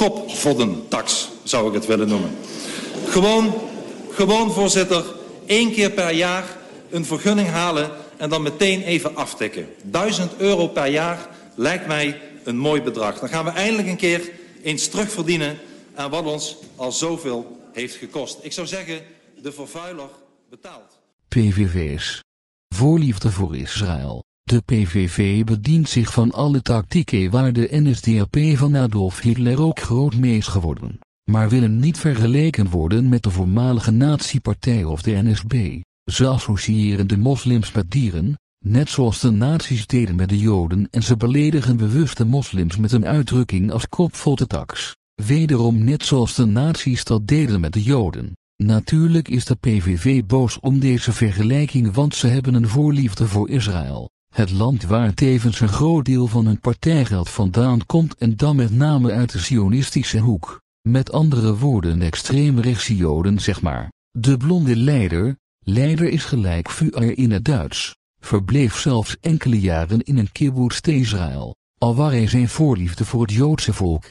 kopvoddentax zou ik het willen noemen. Gewoon, gewoon voorzitter, één keer per jaar een vergunning halen en dan meteen even aftikken. 1000 euro per jaar lijkt mij een mooi bedrag. Dan gaan we eindelijk een keer eens terugverdienen aan wat ons al zoveel heeft gekost. Ik zou zeggen, de vervuiler betaalt. PVV's. Voorliefde voor Israël. De PVV bedient zich van alle tactieken waar de NSDAP van Adolf Hitler ook groot mee is geworden, maar willen niet vergeleken worden met de voormalige nazi-partij of de NSB. Ze associëren de moslims met dieren, net zoals de nazi's deden met de joden en ze beledigen bewust de moslims met een uitdrukking als kopfototax. Wederom net zoals de nazi's dat deden met de joden. Natuurlijk is de PVV boos om deze vergelijking want ze hebben een voorliefde voor Israël. Het land waar tevens een groot deel van hun partijgeld vandaan komt en dan met name uit de sionistische hoek. Met andere woorden extreemrechtse joden zeg maar. De blonde leider, leider is gelijk vuur in het Duits, verbleef zelfs enkele jaren in een kibbutz Israël, al waar hij zijn voorliefde voor het Joodse volk.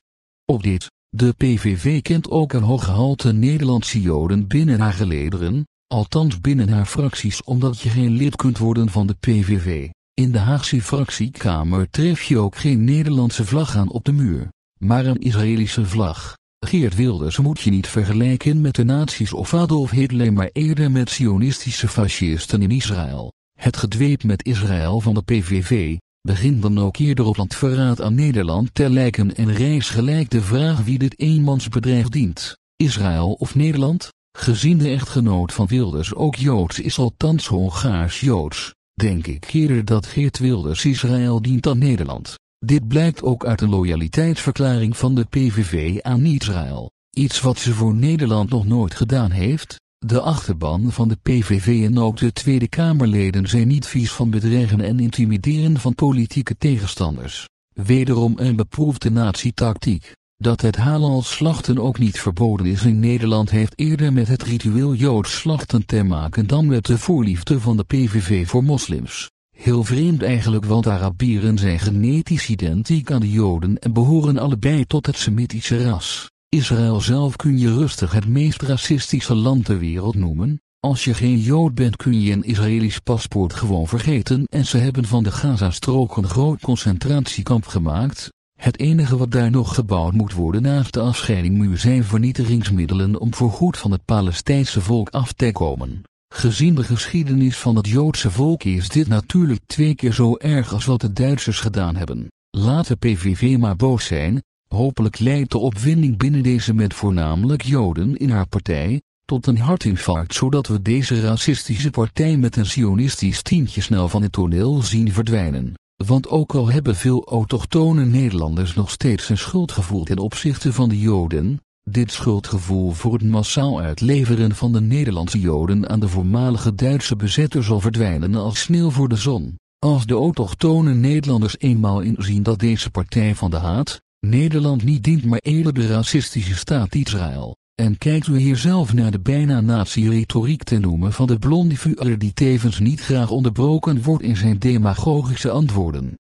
Op dit, de PVV kent ook een hooggehalte Nederlandse Joden binnen haar gelederen, althans binnen haar fracties omdat je geen lid kunt worden van de PVV. In de Haagse fractiekamer tref je ook geen Nederlandse vlag aan op de muur, maar een Israëlische vlag. Geert Wilders moet je niet vergelijken met de nazi's of Adolf Hitler maar eerder met sionistische fascisten in Israël. Het gedweep met Israël van de PVV, begint dan ook eerder op landverraad aan Nederland te lijken en reis gelijk de vraag wie dit eenmansbedrijf dient, Israël of Nederland, gezien de echtgenoot van Wilders ook Joods is althans Hongaars-Joods, denk ik eerder dat Geert Wilders Israël dient aan Nederland. Dit blijkt ook uit een loyaliteitsverklaring van de PVV aan Israël, iets wat ze voor Nederland nog nooit gedaan heeft, de achterban van de PVV en ook de Tweede Kamerleden zijn niet vies van bedreigen en intimideren van politieke tegenstanders. Wederom een beproefde nazi-tactiek. Dat het halal slachten ook niet verboden is in Nederland heeft eerder met het ritueel Joods slachten te maken dan met de voorliefde van de PVV voor moslims. Heel vreemd eigenlijk want Arabieren zijn genetisch identiek aan de Joden en behoren allebei tot het Semitische ras. Israël zelf kun je rustig het meest racistische land ter wereld noemen. Als je geen Jood bent kun je een Israëlisch paspoort gewoon vergeten en ze hebben van de Gazastrook een groot concentratiekamp gemaakt. Het enige wat daar nog gebouwd moet worden naast de afscheidingmuur zijn vernietigingsmiddelen om voorgoed van het Palestijnse volk af te komen. Gezien de geschiedenis van het Joodse volk is dit natuurlijk twee keer zo erg als wat de Duitsers gedaan hebben. Laat de PVV maar boos zijn, Hopelijk leidt de opwinding binnen deze met voornamelijk Joden in haar partij, tot een hartinfarct zodat we deze racistische partij met een sionistisch tientje snel van het toneel zien verdwijnen. Want ook al hebben veel autochtone Nederlanders nog steeds een schuldgevoel ten opzichte van de Joden, dit schuldgevoel voor het massaal uitleveren van de Nederlandse Joden aan de voormalige Duitse bezetter zal verdwijnen als sneeuw voor de zon. Als de autochtone Nederlanders eenmaal inzien dat deze partij van de haat, Nederland niet dient maar eerder de racistische staat Israël. En kijkt u hier zelf naar de bijna nazi-retoriek te noemen van de blonde vuur die tevens niet graag onderbroken wordt in zijn demagogische antwoorden.